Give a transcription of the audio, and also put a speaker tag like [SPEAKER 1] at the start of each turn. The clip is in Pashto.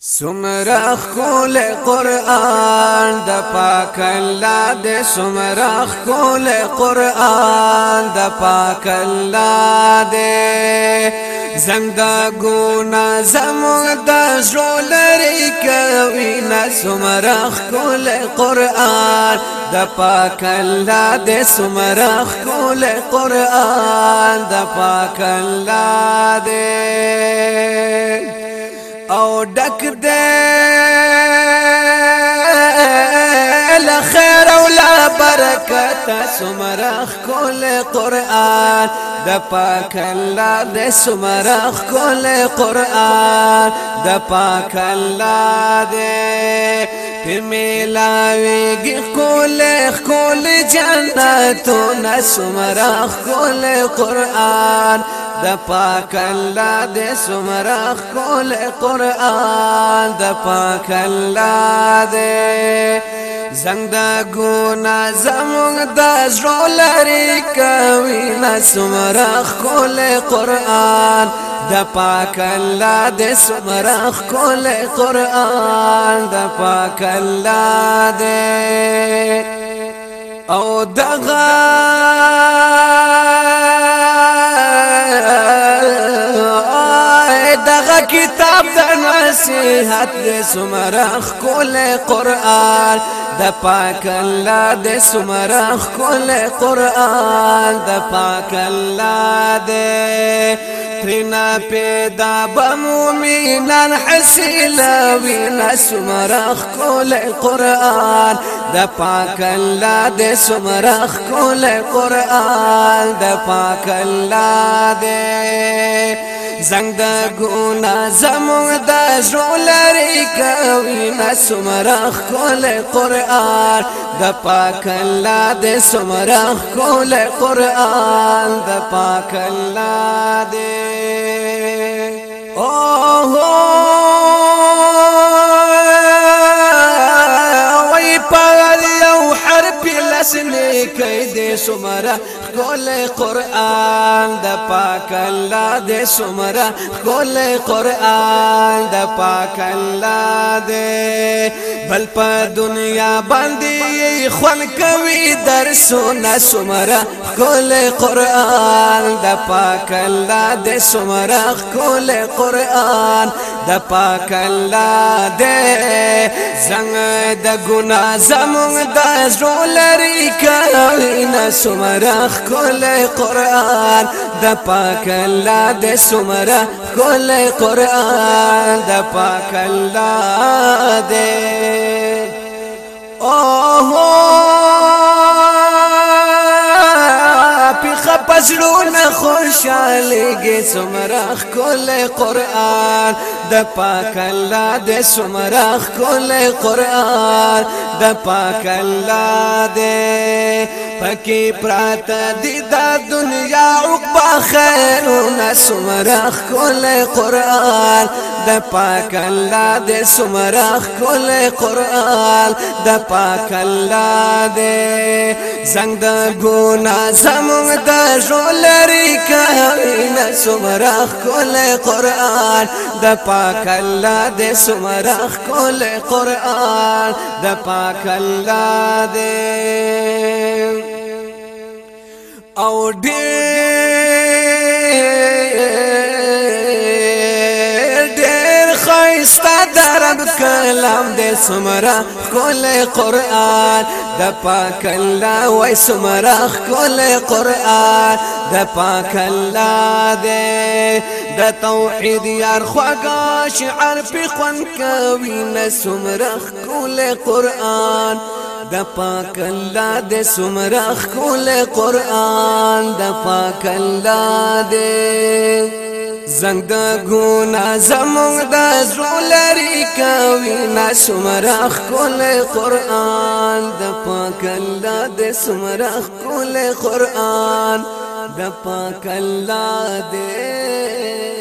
[SPEAKER 1] سمرا خول قرآن دا پاک اللہ دے سمرا خول قرآن دا پاک اللہ دے زنگ دا گونا زمگ دا جول ریکوینا سمرا خول قرآن دا پاک اللہ دے سمرا خول قرآن دا پاک اللہ دے او ډک دې له خیر او له برکت سمرخ کول قران د پاک الله دې سمرخ کول قران د پاک الله دې ملاویږي خپل خپل جنتو نسمره خپل قران د پاک الله د سمره خپل قران د پاک الله د زنګ د ګونا زموږ د زړه لري کوي نسمره خپل قران د پاک الله د سمرخ کول قران د پاک الله د او دغه دغه کتاب دنا نصيحت دي سمرخ كل قران دا پاك الله دي سمرخ كل قران دا پاك الله دي ترنا پیدا بمومینان حسیلا وينا سمرخ كل قرآن دا پاك الله دي سمرخ كل قرآن دا پاك الله دي زنګ د ګونا زموږ د ژولري کوي نه سمره کول قران د پاک الله د سمره کول قران د پاک الله د او هو سمرا ګول قران د پاک الله دې سمرا ګول قران د پاک الله دې بل په دنیا باندې خون کوي درسونه سمره کول قران د پاک الله د سمره کول قران د پاک الله د څنګه د ګنا زمون د زولری کوي نه سمره کول قران د پاک الله د سمره کول قران د پاک الله د اوه زړونه خوشالېږي څومره ښکلی قرآن د پاک الله د څومره ښکلی قرآن د پاک الله د پکې پراته دي دا دنیا عقبا خیرونه څومره ښکلی قرآن د پاک الله د څومره ښکلی قرآن د پاک الله دے زنگ دا گونا زمونگ دا جولری کهوی نسمرخ کل قرآن دا پاک اللہ دے سمرخ کل قرآن دا پاک اللہ دے او ډېر درد کلام دې سمرا کول قران دا پاک الله وای سمرا کول قران دا پاک الله دې دا توحید یار خواګه شعر په خوان کوي سمرا کول قران د پاک الله د سمرخ کول قران د پاک الله د زنګ د ګنا زموږ د زولری کوي نا سمرخ کول قران د پاک الله د سمرخ کول قران د پاک الله د